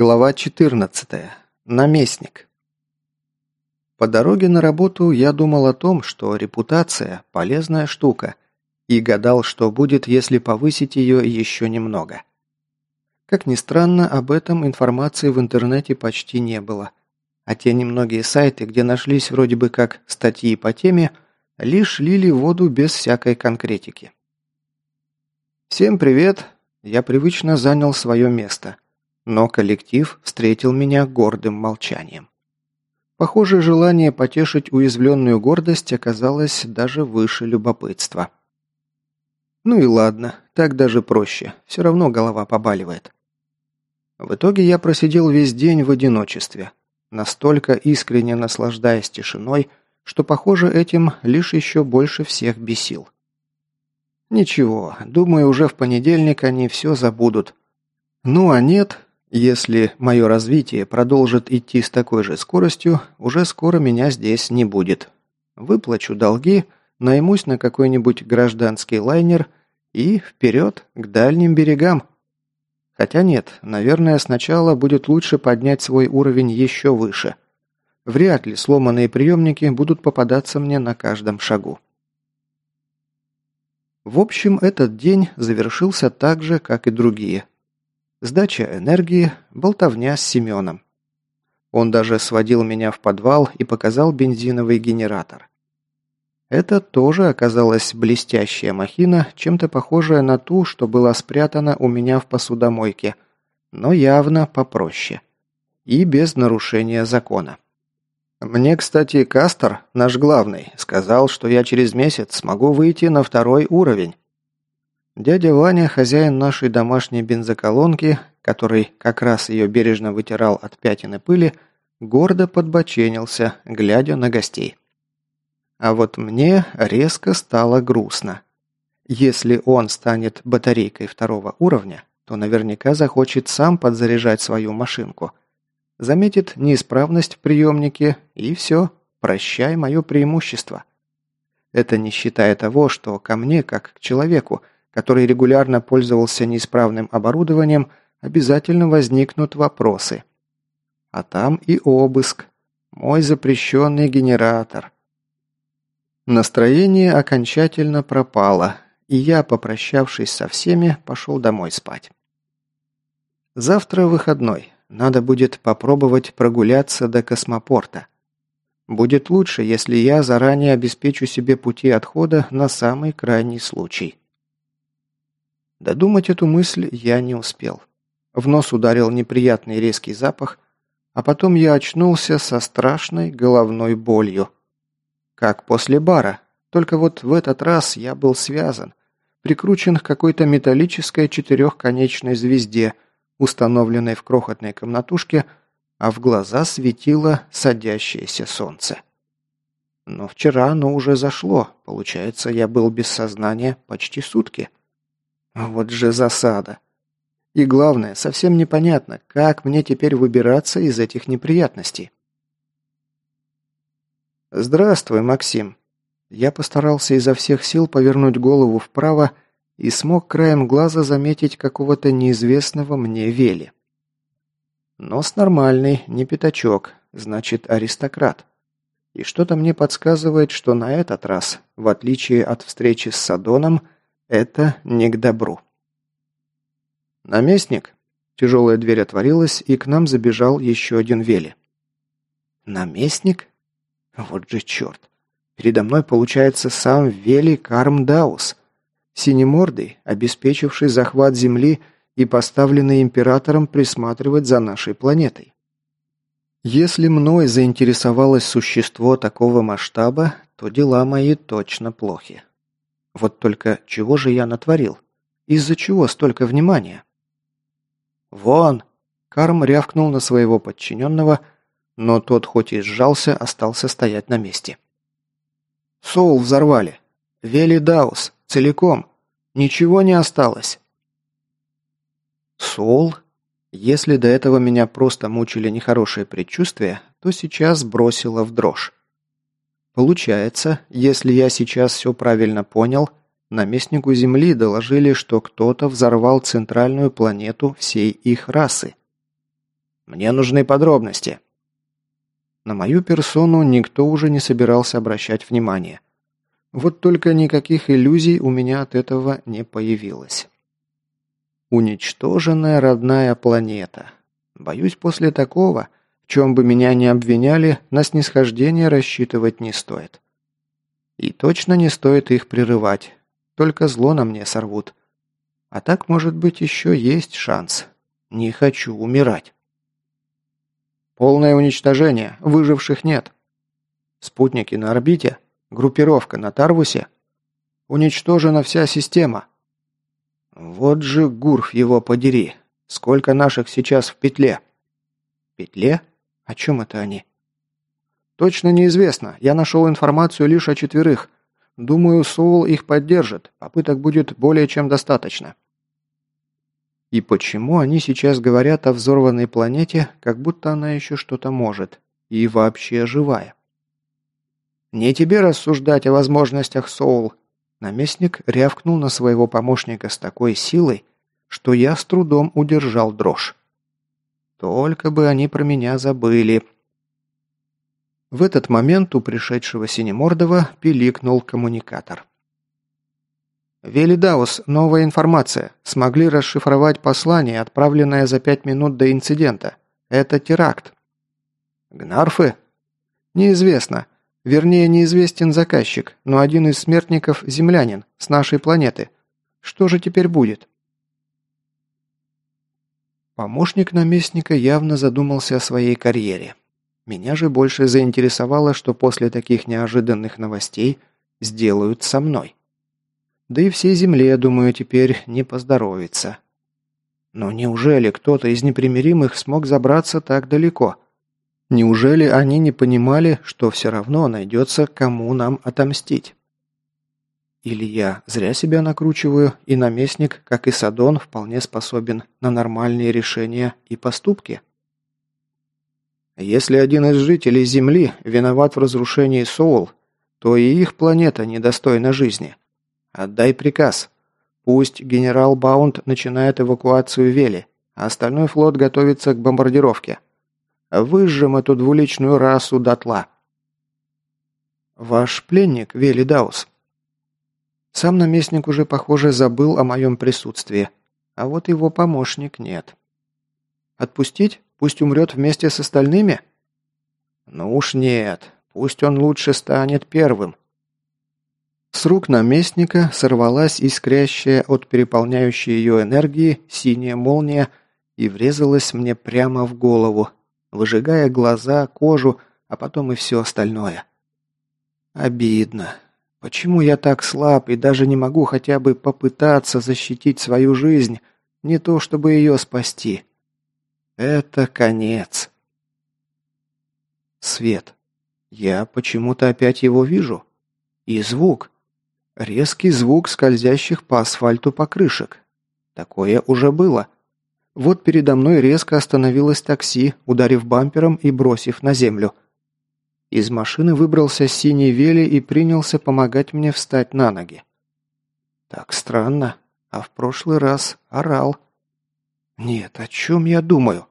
Глава 14. Наместник. По дороге на работу я думал о том, что репутация – полезная штука, и гадал, что будет, если повысить ее еще немного. Как ни странно, об этом информации в интернете почти не было, а те немногие сайты, где нашлись вроде бы как статьи по теме, лишь лили воду без всякой конкретики. «Всем привет!» Я привычно занял свое место – но коллектив встретил меня гордым молчанием. Похоже, желание потешить уязвленную гордость оказалось даже выше любопытства. Ну и ладно, так даже проще, все равно голова побаливает. В итоге я просидел весь день в одиночестве, настолько искренне наслаждаясь тишиной, что, похоже, этим лишь еще больше всех бесил. Ничего, думаю, уже в понедельник они все забудут. Ну а нет, если мое развитие продолжит идти с такой же скоростью, уже скоро меня здесь не будет. Выплачу долги, наймусь на какой-нибудь гражданский лайнер и вперед к дальним берегам. Хотя нет, наверное, сначала будет лучше поднять свой уровень еще выше. Вряд ли сломанные приемники будут попадаться мне на каждом шагу. В общем, этот день завершился так же, как и другие – Сдача энергии, болтовня с Семеном. Он даже сводил меня в подвал и показал бензиновый генератор. Это тоже оказалась блестящая махина, чем-то похожая на ту, что была спрятана у меня в посудомойке, но явно попроще. И без нарушения закона. Мне, кстати, Кастер, наш главный, сказал, что я через месяц смогу выйти на второй уровень. Дядя Ваня, хозяин нашей домашней бензоколонки, который как раз ее бережно вытирал от пятен пыли, гордо подбоченился, глядя на гостей. А вот мне резко стало грустно. Если он станет батарейкой второго уровня, то наверняка захочет сам подзаряжать свою машинку. Заметит неисправность в приемнике, и все, прощай мое преимущество. Это не считая того, что ко мне, как к человеку, который регулярно пользовался неисправным оборудованием, обязательно возникнут вопросы. А там и обыск. Мой запрещенный генератор. Настроение окончательно пропало, и я, попрощавшись со всеми, пошел домой спать. Завтра выходной. Надо будет попробовать прогуляться до космопорта. Будет лучше, если я заранее обеспечу себе пути отхода на самый крайний случай. Додумать эту мысль я не успел. В нос ударил неприятный резкий запах, а потом я очнулся со страшной головной болью. Как после бара, только вот в этот раз я был связан, прикручен к какой-то металлической четырехконечной звезде, установленной в крохотной комнатушке, а в глаза светило садящееся солнце. Но вчера оно уже зашло, получается, я был без сознания почти сутки. Вот же засада. И главное, совсем непонятно, как мне теперь выбираться из этих неприятностей. «Здравствуй, Максим». Я постарался изо всех сил повернуть голову вправо и смог краем глаза заметить какого-то неизвестного мне Вели. Нос нормальный, не пятачок, значит аристократ. И что-то мне подсказывает, что на этот раз, в отличие от встречи с Садоном, это не к добру. «Наместник?» Тяжелая дверь отворилась, и к нам забежал еще один Вели. «Наместник? Вот же черт! Передо мной получается сам Вели Кармдаус, синемордый, обеспечивший захват Земли и поставленный императором присматривать за нашей планетой. Если мной заинтересовалось существо такого масштаба, то дела мои точно плохи. Вот только чего же я натворил? Из-за чего столько внимания? «Вон!» Карм рявкнул на своего подчиненного, но тот хоть и сжался, остался стоять на месте. «Соул взорвали. Вели Даус. Целиком. Ничего не осталось». «Соул?» Если до этого меня просто мучили нехорошие предчувствия, то сейчас бросило в дрожь. Получается, если я сейчас все правильно понял, наместнику Земли доложили, что кто-то взорвал центральную планету всей их расы. Мне нужны подробности». На мою персону никто уже не собирался обращать внимание. Вот только никаких иллюзий у меня от этого не появилось. Уничтоженная родная планета. Боюсь, после такого, чем бы меня ни обвиняли, на снисхождение рассчитывать не стоит. И точно не стоит их прерывать. Только зло на мне сорвут. А так, может быть, еще есть шанс. Не хочу умирать. Полное уничтожение. Выживших нет. Спутники на орбите. Группировка на Тарвусе. Уничтожена вся система. Вот же Гурф его подери. Сколько наших сейчас в петле? Петле? О чем это они? Точно неизвестно. Я нашел информацию лишь о четверых. Думаю, Соул их поддержит. Попыток будет более чем достаточно. И почему они сейчас говорят о взорванной планете, как будто она еще что-то может? И вообще живая? «Не тебе рассуждать о возможностях, Соул!» Наместник рявкнул на своего помощника с такой силой, что я с трудом удержал дрожь. «Только бы они про меня забыли!» В этот момент у пришедшего Синемордова пиликнул коммуникатор. «Велидаус, новая информация. Смогли расшифровать послание, отправленное за пять минут до инцидента. Это теракт». «Гнарфы?» «Неизвестно. Вернее, неизвестен заказчик, но один из смертников – землянин, с нашей планеты. Что же теперь будет?» Помощник наместника явно задумался о своей карьере. Меня же больше заинтересовало, что после таких неожиданных новостей сделают со мной. Да и всей земле, думаю, теперь не поздоровится. Но неужели кто-то из непримиримых смог забраться так далеко? Неужели они не понимали, что все равно найдется, кому нам отомстить? Или я зря себя накручиваю, и наместник, как и Садон, вполне способен на нормальные решения и поступки? Если один из жителей Земли виноват в разрушении Соул, то и их планета недостойна жизни. Отдай приказ. Пусть генерал Баунд начинает эвакуацию Вели, а остальной флот готовится к бомбардировке. Выжжем эту двуличную расу дотла. Ваш пленник, Вели Даус. Сам наместник уже, похоже, забыл о моем присутствии, а вот его помощник нет. Отпустить? Пусть умрет вместе с остальными? Ну уж нет. Пусть он лучше станет первым. С рук наместника сорвалась искрящая от переполняющей ее энергии синяя молния и врезалась мне прямо в голову, выжигая глаза, кожу, а потом и все остальное. Обидно. Почему я так слаб и даже не могу хотя бы попытаться защитить свою жизнь, не то чтобы ее спасти? Это конец. Свет. Я почему-то опять его вижу. И звук. Резкий звук скользящих по асфальту покрышек. Такое уже было. Вот передо мной резко остановилось такси, ударив бампером и бросив на землю. Из машины выбрался синий Вели и принялся помогать мне встать на ноги. Так странно. А в прошлый раз орал. Нет, о чем я думаю?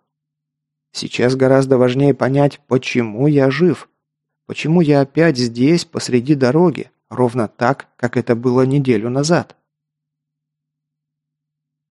Сейчас гораздо важнее понять, почему я жив. Почему я опять здесь, посреди дороги, Ровно так, как это было неделю назад.